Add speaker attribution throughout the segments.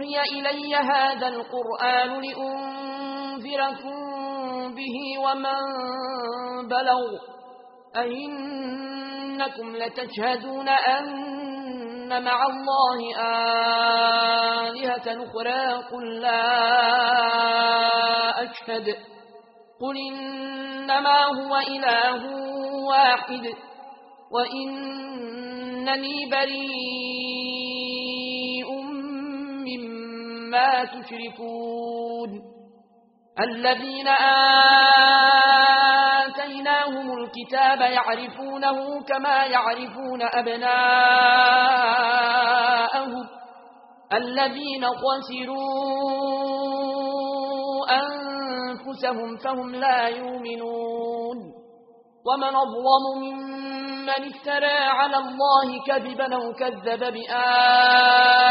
Speaker 1: أوحي إلي هذا القرآن لأنذركم به ومن بلغ. أئنكم لتشهدون أن مع الله آلهة أخرى قل لا أشهد. قل إنما هو إله واحد. وإنني بريد عما تشركون الذين آتيناهم الكتاب يعرفونه كما يعرفون أبناءهم الذين خسروا أنفسهم فهم لا يؤمنون ومن أظلم ممن افترى على الله كذبا وكذب كذب بآياته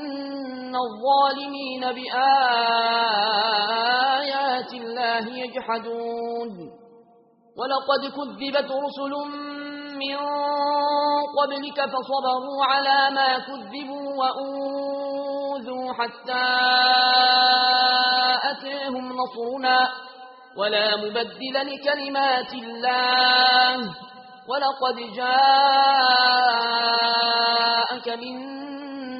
Speaker 1: الظالمين بآيات الله يجحدون ولقد كذبت رسل من قبلك فصبروا على ما كذبوا وأوذوا حتى أتيهم نصرنا ولا مبدل لكلمات الله ولقد جاءك من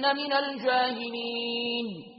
Speaker 1: لتكونن من الجاهلين